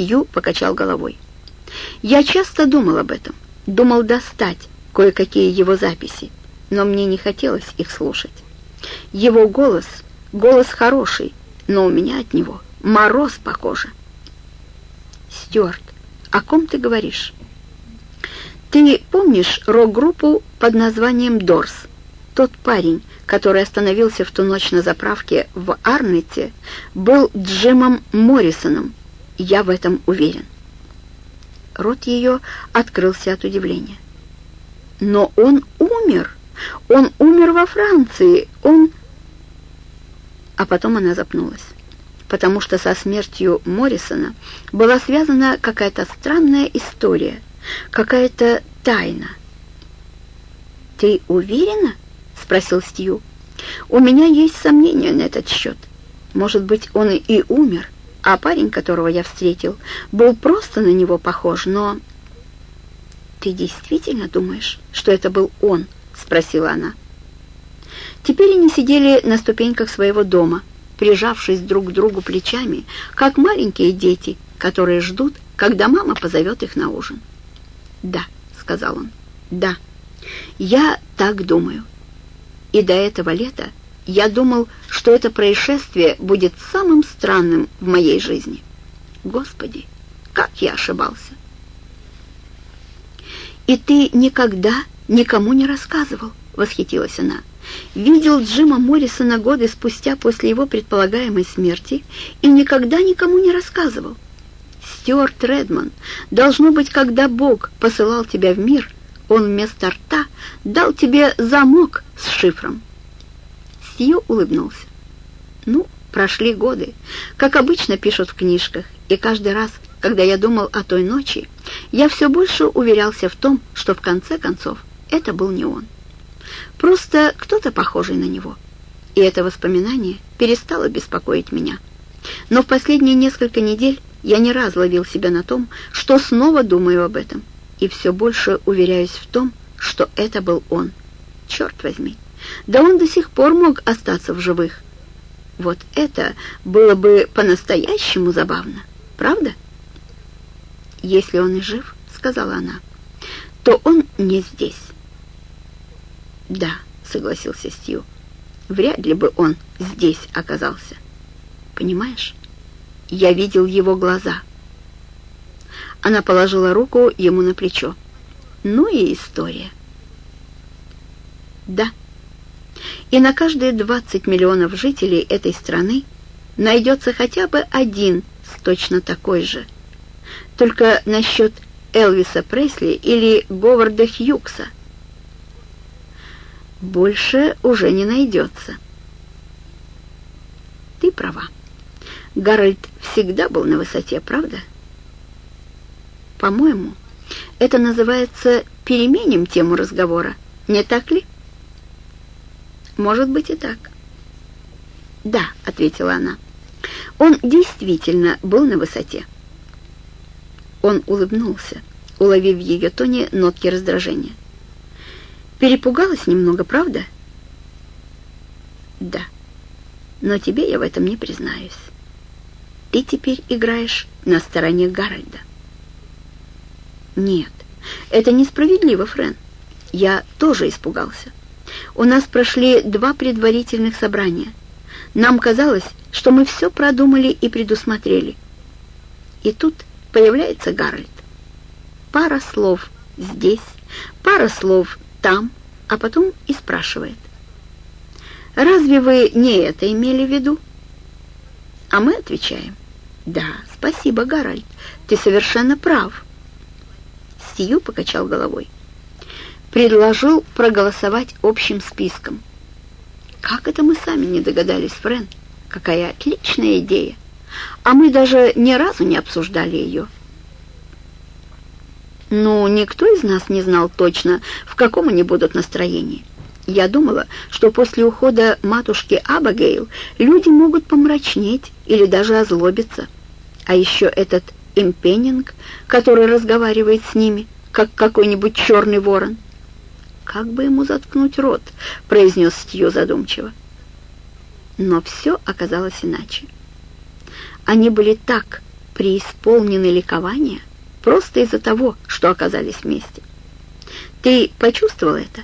Стью покачал головой. «Я часто думал об этом, думал достать кое-какие его записи, но мне не хотелось их слушать. Его голос, голос хороший, но у меня от него мороз по коже». «Стюарт, о ком ты говоришь?» «Ты помнишь рок-группу под названием «Дорс»?» Тот парень, который остановился в ту ночь на заправке в Арнете, был Джимом Моррисоном. Я в этом уверен. Рот ее открылся от удивления. «Но он умер! Он умер во Франции! Он...» А потом она запнулась, потому что со смертью Моррисона была связана какая-то странная история, какая-то тайна. «Ты уверена?» — спросил Стью. «У меня есть сомнения на этот счет. Может быть, он и умер, а парень, которого я встретил, был просто на него похож, но...» «Ты действительно думаешь, что это был он?» — спросила она. Теперь они сидели на ступеньках своего дома, прижавшись друг к другу плечами, как маленькие дети, которые ждут, когда мама позовет их на ужин. «Да», — сказал он, — «да, я так думаю» и до этого лета я думал, что это происшествие будет самым странным в моей жизни. Господи, как я ошибался! «И ты никогда никому не рассказывал?» — восхитилась она. «Видел Джима Моррисона годы спустя после его предполагаемой смерти и никогда никому не рассказывал. Стюарт Редман, должно быть, когда Бог посылал тебя в мир, он вместо рта дал тебе замок с шифром. Сью улыбнулся. Ну, прошли годы, как обычно пишут в книжках, и каждый раз, когда я думал о той ночи, я все больше уверялся в том, что в конце концов это был не он. Просто кто-то похожий на него. И это воспоминание перестало беспокоить меня. Но в последние несколько недель я не раз ловил себя на том, что снова думаю об этом, и все больше уверяюсь в том, что это был он. Черт возьми, да он до сих пор мог остаться в живых. Вот это было бы по-настоящему забавно, правда? «Если он и жив, — сказала она, — то он не здесь». «Да», — согласился Стью, — «вряд ли бы он здесь оказался. Понимаешь, я видел его глаза». Она положила руку ему на плечо. «Ну и история». «Да». И на каждые 20 миллионов жителей этой страны найдется хотя бы один с точно такой же. Только насчет Элвиса Пресли или Говарда Хьюкса больше уже не найдется. Ты права. Гарольд всегда был на высоте, правда? По-моему, это называется переменим тему разговора, не так ли? Может быть и так. Да, ответила она. Он действительно был на высоте. Он улыбнулся, уловив в ее тоне нотки раздражения. Перепугалась немного, правда? Да. Но тебе я в этом не признаюсь. Ты теперь играешь на стороне Гарольда. Нет, это несправедливо, Френ. Я тоже испугался. У нас прошли два предварительных собрания. Нам казалось, что мы все продумали и предусмотрели. И тут появляется Гарольд. Пара слов здесь, пара слов там, а потом и спрашивает. «Разве вы не это имели в виду?» А мы отвечаем. «Да, спасибо, Гарольд, ты совершенно прав». Стью покачал головой. Предложил проголосовать общим списком. Как это мы сами не догадались, Френ? Какая отличная идея! А мы даже ни разу не обсуждали ее. Ну, никто из нас не знал точно, в каком они будут настроении. Я думала, что после ухода матушки Абагейл люди могут помрачнеть или даже озлобиться. А еще этот импеннинг, который разговаривает с ними, как какой-нибудь черный ворон. «Как бы ему заткнуть рот?» — произнес Стью задумчиво. Но все оказалось иначе. Они были так преисполнены ликования просто из-за того, что оказались вместе. Ты почувствовал это?